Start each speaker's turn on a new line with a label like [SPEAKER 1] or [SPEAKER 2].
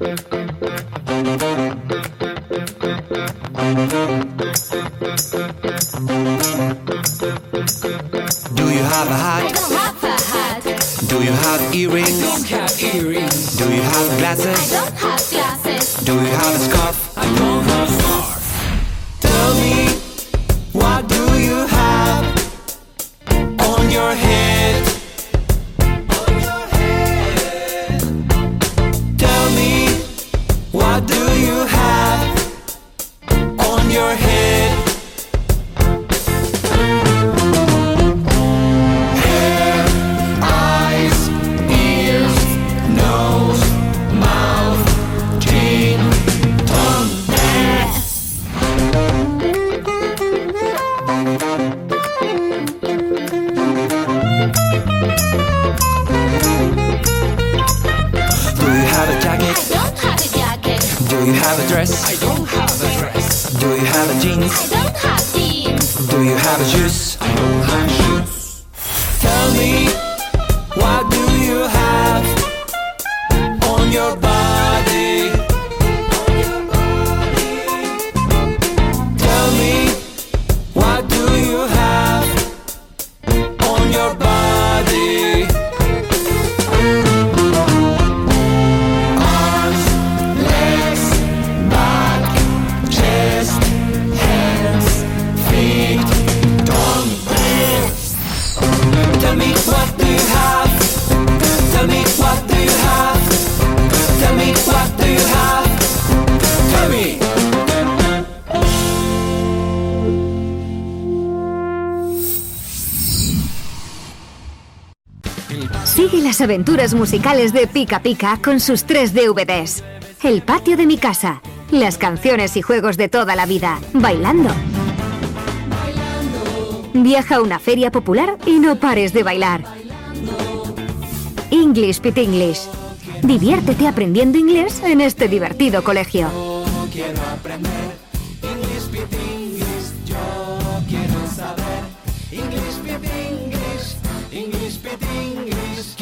[SPEAKER 1] Do you have a hat?
[SPEAKER 2] don't have a hat.
[SPEAKER 1] Do you have earrings?
[SPEAKER 3] Don't have earrings.
[SPEAKER 1] Do you have
[SPEAKER 2] I don't have glasses.
[SPEAKER 1] Do you have a scarf? You have on your head? Hair, eyes, Do you have a dress?
[SPEAKER 3] I don't have a dress.
[SPEAKER 1] Do you have a
[SPEAKER 2] I
[SPEAKER 1] jeans?
[SPEAKER 2] don't have jeans.
[SPEAKER 1] Do you have a shoes?
[SPEAKER 3] I don't have shoes.
[SPEAKER 1] Tell me, what do you have on your body? On your body. Tell me, what do you have on your body?
[SPEAKER 4] Sigue las aventuras musicales de Pica Pica con sus tres DVDs. El patio de mi casa, las canciones y juegos de toda la vida, bailando. Viaja a una feria popular y no pares de bailar. English Pit English. Diviértete aprendiendo inglés en este divertido colegio.
[SPEAKER 1] English Yo English